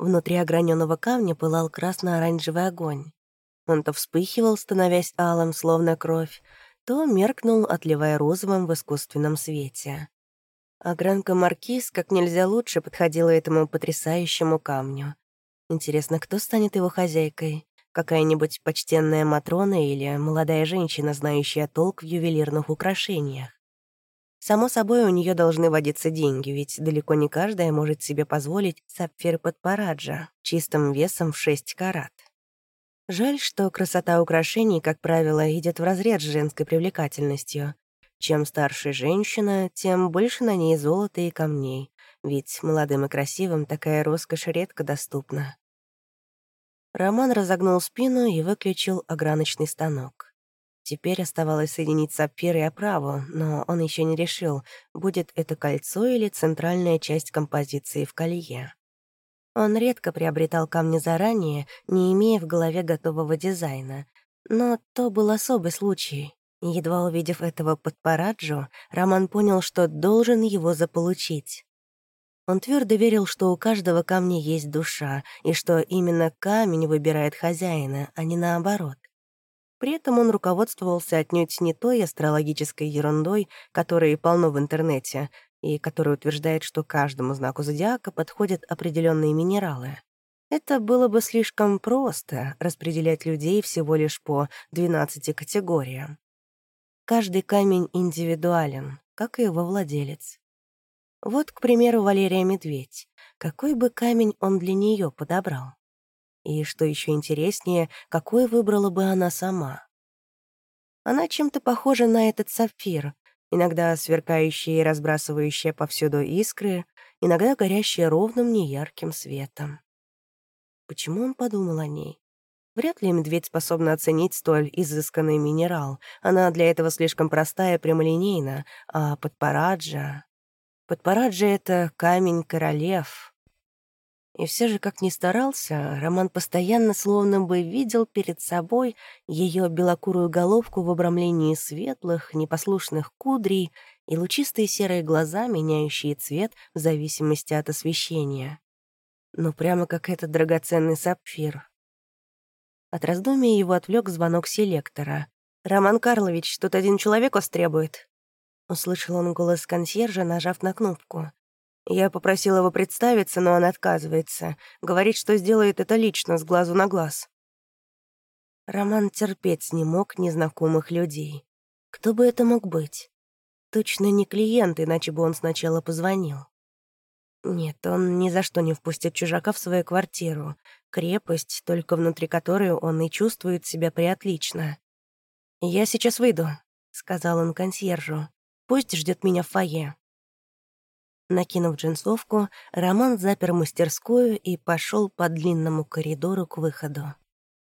Внутри ограненного камня пылал красно-оранжевый огонь. Он то вспыхивал, становясь алым, словно кровь, то меркнул, отливая розовым в искусственном свете. Огранка Маркиз как нельзя лучше подходила этому потрясающему камню. Интересно, кто станет его хозяйкой? Какая-нибудь почтенная Матрона или молодая женщина, знающая толк в ювелирных украшениях? Само собой, у нее должны водиться деньги, ведь далеко не каждая может себе позволить сапфир под параджа чистым весом в 6 карат. Жаль, что красота украшений, как правило, идет вразрез с женской привлекательностью. Чем старше женщина, тем больше на ней золота и камней, ведь молодым и красивым такая роскошь редко доступна. Роман разогнул спину и выключил ограночный станок. Теперь оставалось соединить сапфир и оправу, но он еще не решил, будет это кольцо или центральная часть композиции в колье. Он редко приобретал камни заранее, не имея в голове готового дизайна. Но то был особый случай. Едва увидев этого подпараджо, Роман понял, что должен его заполучить. Он твердо верил, что у каждого камня есть душа, и что именно камень выбирает хозяина, а не наоборот. При этом он руководствовался отнюдь не той астрологической ерундой, которой полно в интернете, и которая утверждает, что каждому знаку зодиака подходят определенные минералы. Это было бы слишком просто — распределять людей всего лишь по 12 категориям. Каждый камень индивидуален, как и его владелец. Вот, к примеру, Валерия Медведь. Какой бы камень он для нее подобрал? И, что еще интереснее, какой выбрала бы она сама? Она чем-то похожа на этот сапфир, иногда сверкающая и разбрасывающая повсюду искры, иногда горящая ровным неярким светом. Почему он подумал о ней? Вряд ли медведь способна оценить столь изысканный минерал. Она для этого слишком простая и прямолинейна, а подпараджа... Подпараджа — это камень королев, и все же, как ни старался, Роман постоянно словно бы видел перед собой ее белокурую головку в обрамлении светлых, непослушных кудрей и лучистые серые глаза, меняющие цвет в зависимости от освещения. Ну, прямо как этот драгоценный сапфир. От раздумия его отвлек звонок селектора. «Роман Карлович, тут один человек вас требует». Услышал он голос консьержа, нажав на кнопку. Я попросил его представиться, но он отказывается. Говорит, что сделает это лично, с глазу на глаз. Роман терпеть не мог незнакомых людей. Кто бы это мог быть? Точно не клиент, иначе бы он сначала позвонил. Нет, он ни за что не впустит чужака в свою квартиру. Крепость, только внутри которой он и чувствует себя приотлично. «Я сейчас выйду», — сказал он консьержу. «Пусть ждет меня в фойе». Накинув джинсовку, Роман запер мастерскую и пошел по длинному коридору к выходу.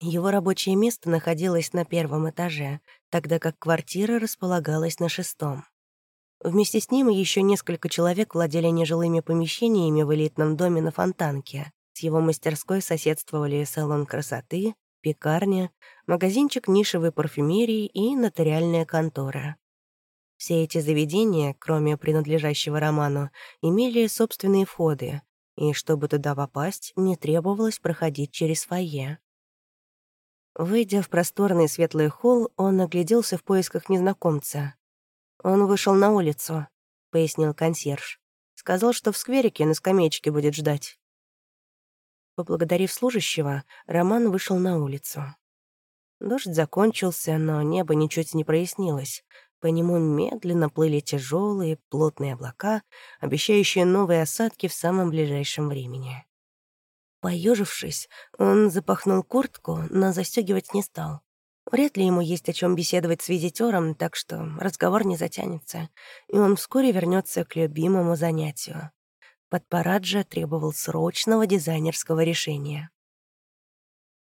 Его рабочее место находилось на первом этаже, тогда как квартира располагалась на шестом. Вместе с ним еще несколько человек владели нежилыми помещениями в элитном доме на Фонтанке. С его мастерской соседствовали салон красоты, пекарня, магазинчик нишевой парфюмерии и нотариальная контора. Все эти заведения, кроме принадлежащего роману, имели собственные входы, и чтобы туда попасть, не требовалось проходить через фойе. Выйдя в просторный светлый холл, он огляделся в поисках незнакомца. «Он вышел на улицу», — пояснил консьерж. «Сказал, что в скверике на скамеечке будет ждать». Поблагодарив служащего, Роман вышел на улицу. Дождь закончился, но небо ничуть не прояснилось. По нему медленно плыли тяжелые, плотные облака, обещающие новые осадки в самом ближайшем времени. Поежившись, он запахнул куртку, но застегивать не стал. Вряд ли ему есть о чем беседовать с визитером, так что разговор не затянется, и он вскоре вернется к любимому занятию. Подпараджа требовал срочного дизайнерского решения.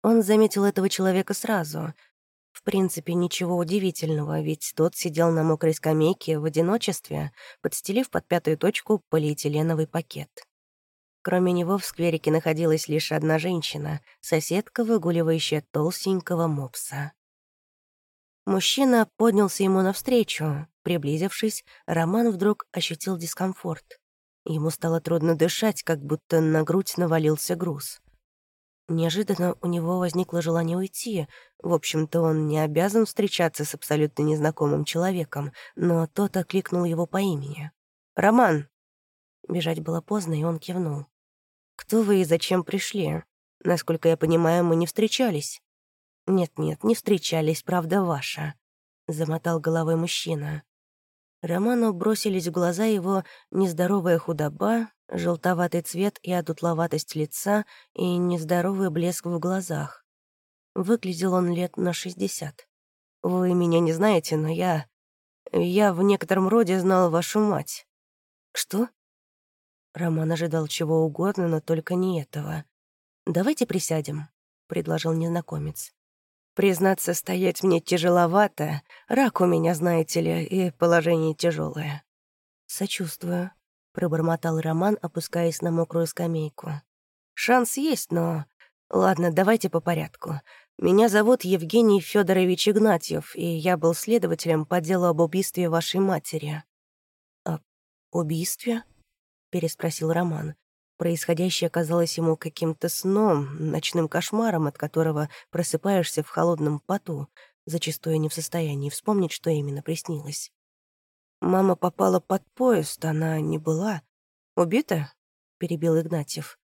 Он заметил этого человека сразу, в принципе, ничего удивительного, ведь тот сидел на мокрой скамейке в одиночестве, подстелив под пятую точку полиэтиленовый пакет. Кроме него в скверике находилась лишь одна женщина, соседка, выгуливающая толстенького мопса. Мужчина поднялся ему навстречу. Приблизившись, Роман вдруг ощутил дискомфорт. Ему стало трудно дышать, как будто на грудь навалился груз. Неожиданно у него возникло желание уйти. В общем-то, он не обязан встречаться с абсолютно незнакомым человеком, но тот окликнул его по имени. «Роман!» Бежать было поздно, и он кивнул. «Кто вы и зачем пришли? Насколько я понимаю, мы не встречались». «Нет-нет, не встречались, правда ваша», — замотал головой мужчина. Роману бросились в глаза его нездоровая худоба, желтоватый цвет и одутловатость лица и нездоровый блеск в глазах. Выглядел он лет на шестьдесят. «Вы меня не знаете, но я... Я в некотором роде знал вашу мать». «Что?» Роман ожидал чего угодно, но только не этого. «Давайте присядем», — предложил незнакомец. «Признаться, стоять мне тяжеловато. Рак у меня, знаете ли, и положение тяжелое. «Сочувствую», — пробормотал Роман, опускаясь на мокрую скамейку. «Шанс есть, но... Ладно, давайте по порядку. Меня зовут Евгений Федорович Игнатьев, и я был следователем по делу об убийстве вашей матери». «Об убийстве?» — переспросил Роман. Происходящее казалось ему каким-то сном, ночным кошмаром, от которого просыпаешься в холодном поту, зачастую не в состоянии вспомнить, что именно приснилось. «Мама попала под поезд, она не была. Убита?» — перебил Игнатьев.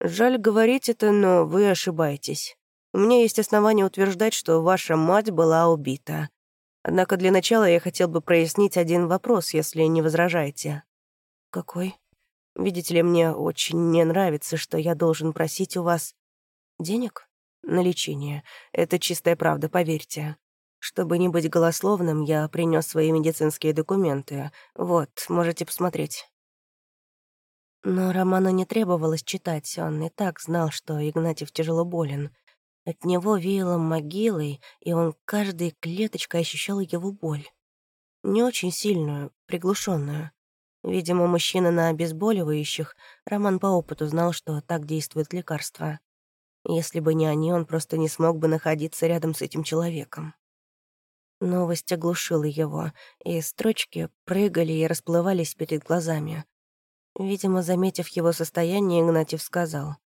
«Жаль говорить это, но вы ошибаетесь. У меня есть основания утверждать, что ваша мать была убита. Однако для начала я хотел бы прояснить один вопрос, если не возражаете». «Какой?» Видите ли, мне очень не нравится, что я должен просить у вас денег на лечение. Это чистая правда, поверьте. Чтобы не быть голословным, я принес свои медицинские документы. Вот, можете посмотреть. Но Роману не требовалось читать, он и так знал, что Игнатьев тяжело болен. От него веяло могилой, и он каждой клеточкой ощущал его боль. Не очень сильную, приглушенную. Видимо, мужчина на обезболивающих, Роман по опыту знал, что так действует лекарство. Если бы не они, он просто не смог бы находиться рядом с этим человеком. Новость оглушила его, и строчки прыгали и расплывались перед глазами. Видимо, заметив его состояние, Игнатьев сказал.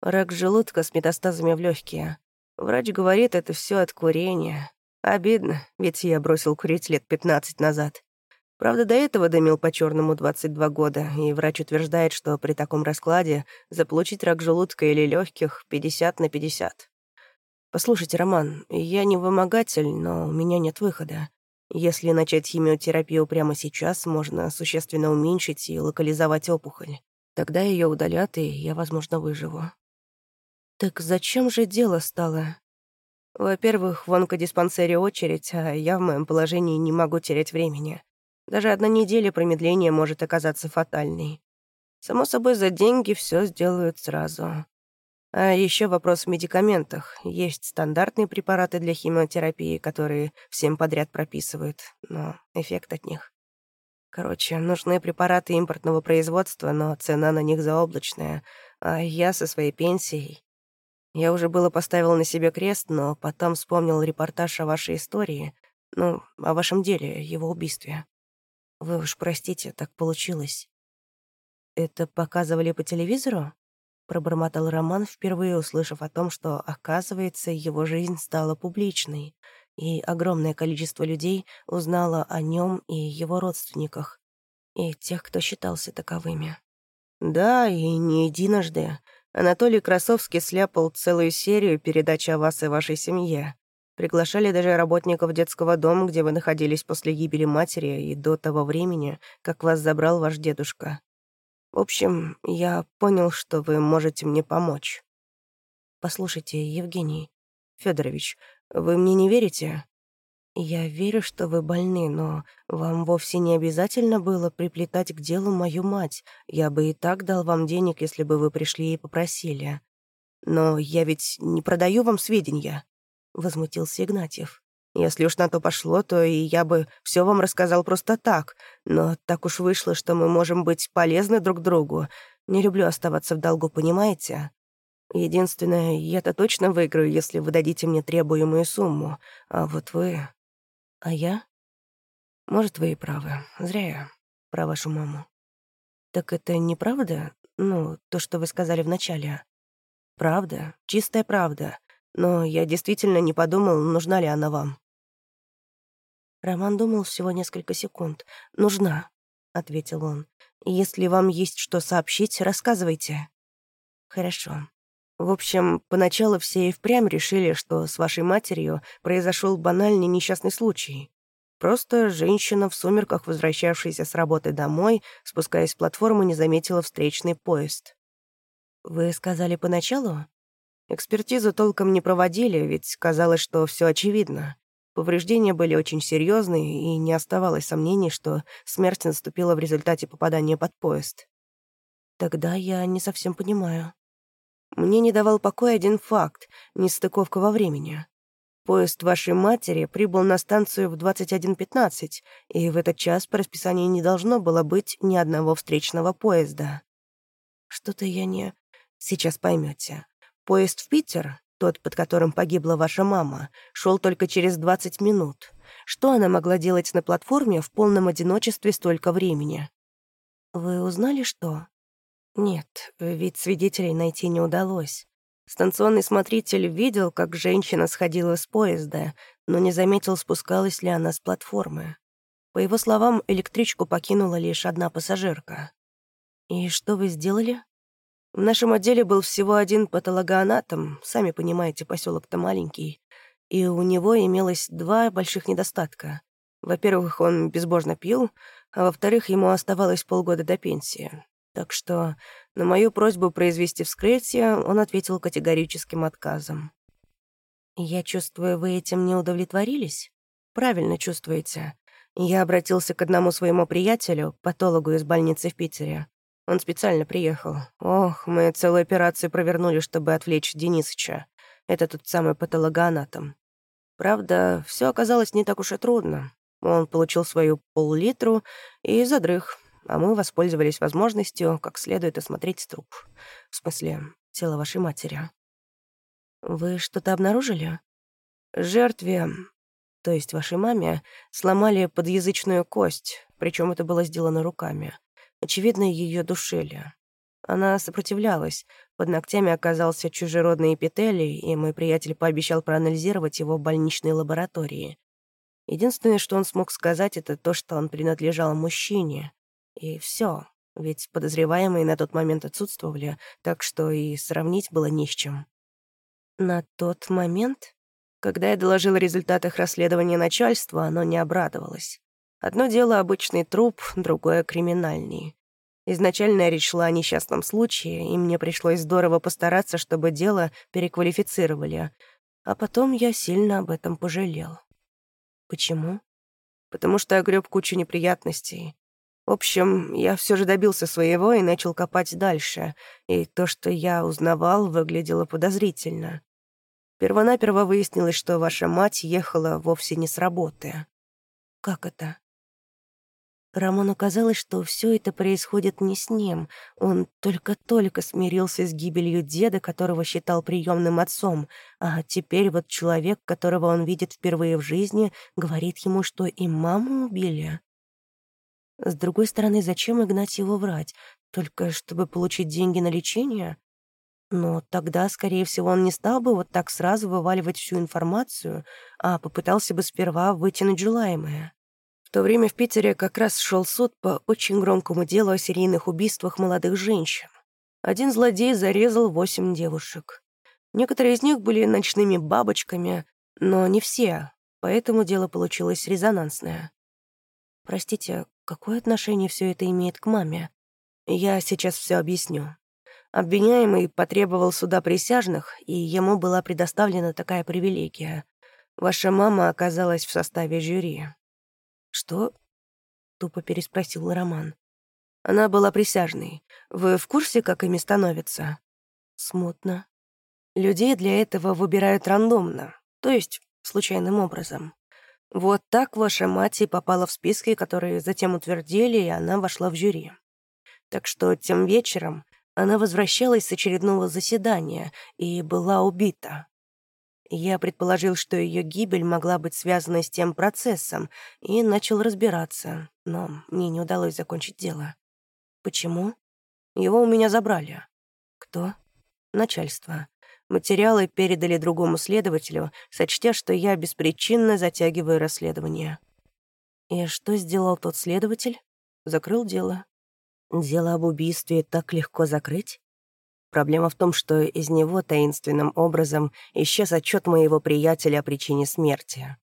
«Рак желудка с метастазами в легкие. Врач говорит, это все от курения. Обидно, ведь я бросил курить лет пятнадцать назад. Правда, до этого дымил по-черному 22 года, и врач утверждает, что при таком раскладе заполучить рак желудка или легких 50 на 50. Послушайте, Роман, я не вымогатель, но у меня нет выхода. Если начать химиотерапию прямо сейчас, можно существенно уменьшить и локализовать опухоль. Тогда ее удалят, и я, возможно, выживу. Так зачем же дело стало? Во-первых, в онкодиспансере очередь, а я в моем положении не могу терять времени. Даже одна неделя промедления может оказаться фатальной. Само собой, за деньги все сделают сразу. А еще вопрос в медикаментах. Есть стандартные препараты для химиотерапии, которые всем подряд прописывают, но эффект от них. Короче, нужны препараты импортного производства, но цена на них заоблачная. А я со своей пенсией... Я уже было поставил на себе крест, но потом вспомнил репортаж о вашей истории, ну, о вашем деле, его убийстве. Вы уж простите, так получилось. Это показывали по телевизору? Пробормотал Роман, впервые услышав о том, что, оказывается, его жизнь стала публичной, и огромное количество людей узнало о нем и его родственниках, и тех, кто считался таковыми. «Да, и не единожды. Анатолий Красовский сляпал целую серию передач о вас и вашей семье. Приглашали даже работников детского дома, где вы находились после гибели матери и до того времени, как вас забрал ваш дедушка. В общем, я понял, что вы можете мне помочь. Послушайте, Евгений Федорович, вы мне не верите? Я верю, что вы больны, но вам вовсе не обязательно было приплетать к делу мою мать. Я бы и так дал вам денег, если бы вы пришли и попросили. Но я ведь не продаю вам сведения возмутился Игнатьев. «Если уж на то пошло, то и я бы все вам рассказал просто так. Но так уж вышло, что мы можем быть полезны друг другу. Не люблю оставаться в долгу, понимаете? Единственное, я-то точно выиграю, если вы дадите мне требуемую сумму. А вот вы... А я? Может, вы и правы. Зря я про вашу маму. «Так это неправда? Ну, то, что вы сказали вначале?» «Правда, чистая правда. Но я действительно не подумал, нужна ли она вам». Роман думал всего несколько секунд. «Нужна», — ответил он. «Если вам есть что сообщить, рассказывайте». «Хорошо. В общем, поначалу все и впрямь решили, что с вашей матерью произошел банальный несчастный случай. Просто женщина в сумерках, возвращавшаяся с работы домой, спускаясь с платформы, не заметила встречный поезд. «Вы сказали поначалу?» Экспертизу толком не проводили, ведь казалось, что все очевидно. Повреждения были очень серьезные, и не оставалось сомнений, что смерть наступила в результате попадания под поезд. Тогда я не совсем понимаю. Мне не давал покоя один факт — нестыковка во времени. Поезд вашей матери прибыл на станцию в 21.15, и в этот час по расписанию не должно было быть ни одного встречного поезда. Что-то я не... Сейчас поймете. Поезд в Питер, тот, под которым погибла ваша мама, шел только через 20 минут. Что она могла делать на платформе в полном одиночестве столько времени? Вы узнали, что? Нет, ведь свидетелей найти не удалось. Станционный смотритель видел, как женщина сходила с поезда, но не заметил, спускалась ли она с платформы. По его словам, электричку покинула лишь одна пассажирка. «И что вы сделали?» В нашем отделе был всего один патологоанатом, сами понимаете, поселок-то маленький, и у него имелось два больших недостатка. Во-первых, он безбожно пил, а во-вторых, ему оставалось полгода до пенсии. Так что на мою просьбу произвести вскрытие он ответил категорическим отказом. «Я чувствую, вы этим не удовлетворились?» «Правильно чувствуете. Я обратился к одному своему приятелю, патологу из больницы в Питере. Он специально приехал. Ох, мы целую операцию провернули, чтобы отвлечь Денисыча. Это тот самый патологоанатом. Правда, все оказалось не так уж и трудно. Он получил свою пол-литру и задрых, а мы воспользовались возможностью как следует осмотреть труп. В смысле, тело вашей матери. Вы что-то обнаружили? Жертве, то есть вашей маме, сломали подъязычную кость, причем это было сделано руками. Очевидно, ее душили. Она сопротивлялась. Под ногтями оказался чужеродный эпителий, и мой приятель пообещал проанализировать его в больничной лаборатории. Единственное, что он смог сказать, это то, что он принадлежал мужчине. И все, ведь подозреваемые на тот момент отсутствовали, так что и сравнить было не с чем. На тот момент, когда я доложил о результатах расследования начальству, оно не обрадовалось. Одно дело — обычный труп, другое — криминальный. Изначально речь шла о несчастном случае, и мне пришлось здорово постараться, чтобы дело переквалифицировали. А потом я сильно об этом пожалел. Почему? Потому что огреб кучу неприятностей. В общем, я все же добился своего и начал копать дальше, и то, что я узнавал, выглядело подозрительно. Первонаперво выяснилось, что ваша мать ехала вовсе не с работы. Как это? Рамону казалось, что все это происходит не с ним. Он только-только смирился с гибелью деда, которого считал приемным отцом, а теперь вот человек, которого он видит впервые в жизни, говорит ему, что и маму убили. С другой стороны, зачем Игнатьеву врать? Только чтобы получить деньги на лечение? Но тогда, скорее всего, он не стал бы вот так сразу вываливать всю информацию, а попытался бы сперва вытянуть желаемое. В то время в Питере как раз шел суд по очень громкому делу о серийных убийствах молодых женщин. Один злодей зарезал восемь девушек. Некоторые из них были ночными бабочками, но не все, поэтому дело получилось резонансное. Простите, какое отношение все это имеет к маме? Я сейчас все объясню. Обвиняемый потребовал суда присяжных, и ему была предоставлена такая привилегия. Ваша мама оказалась в составе жюри. «Что?» — тупо переспросил Роман. «Она была присяжной. Вы в курсе, как ими становятся?» «Смутно. Людей для этого выбирают рандомно, то есть случайным образом. Вот так ваша мать и попала в списки, которые затем утвердили, и она вошла в жюри. Так что тем вечером она возвращалась с очередного заседания и была убита. Я предположил, что ее гибель могла быть связана с тем процессом, и начал разбираться, но мне не удалось закончить дело. Почему? Его у меня забрали. Кто? Начальство. Материалы передали другому следователю, сочтя, что я беспричинно затягиваю расследование. И что сделал тот следователь? Закрыл дело. Дело об убийстве так легко закрыть? Проблема в том, что из него таинственным образом исчез отчет моего приятеля о причине смерти.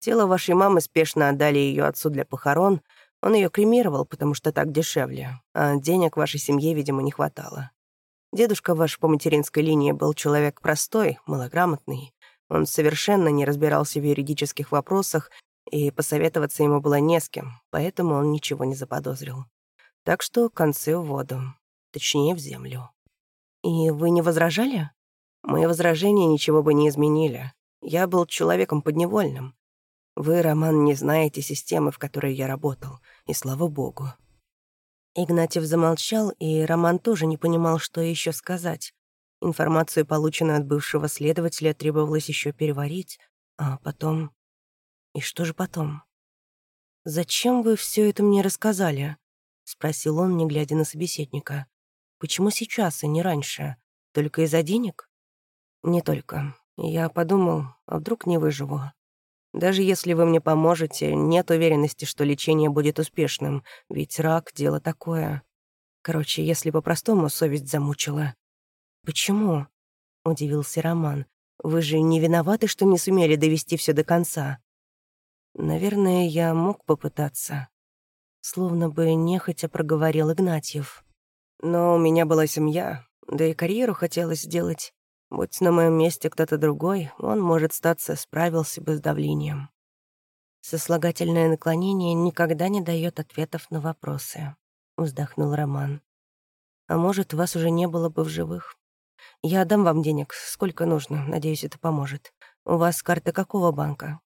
Тело вашей мамы спешно отдали ее отцу для похорон. Он ее кремировал, потому что так дешевле, а денег вашей семье, видимо, не хватало. Дедушка ваш по материнской линии был человек простой, малограмотный. Он совершенно не разбирался в юридических вопросах, и посоветоваться ему было не с кем, поэтому он ничего не заподозрил. Так что концы в воду, точнее, в землю. «И вы не возражали?» «Мои возражения ничего бы не изменили. Я был человеком подневольным. Вы, Роман, не знаете системы, в которой я работал, и слава богу. Игнатьев замолчал, и Роман тоже не понимал, что еще сказать. Информацию, полученную от бывшего следователя, требовалось еще переварить, а потом... И что же потом? «Зачем вы все это мне рассказали?» — спросил он, не глядя на собеседника. «Почему сейчас, и не раньше? Только из-за денег?» «Не только. Я подумал, а вдруг не выживу. Даже если вы мне поможете, нет уверенности, что лечение будет успешным, ведь рак — дело такое. Короче, если по-простому совесть замучила. «Почему?» — удивился Роман. «Вы же не виноваты, что не сумели довести все до конца?» «Наверное, я мог попытаться». Словно бы нехотя проговорил Игнатьев. «Но у меня была семья, да и карьеру хотелось сделать. Будь на моем месте кто-то другой, он, может, статься, справился бы с давлением. Сослагательное наклонение никогда не дает ответов на вопросы, вздохнул Роман. А может, вас уже не было бы в живых. Я дам вам денег, сколько нужно, надеюсь, это поможет. У вас карта какого банка?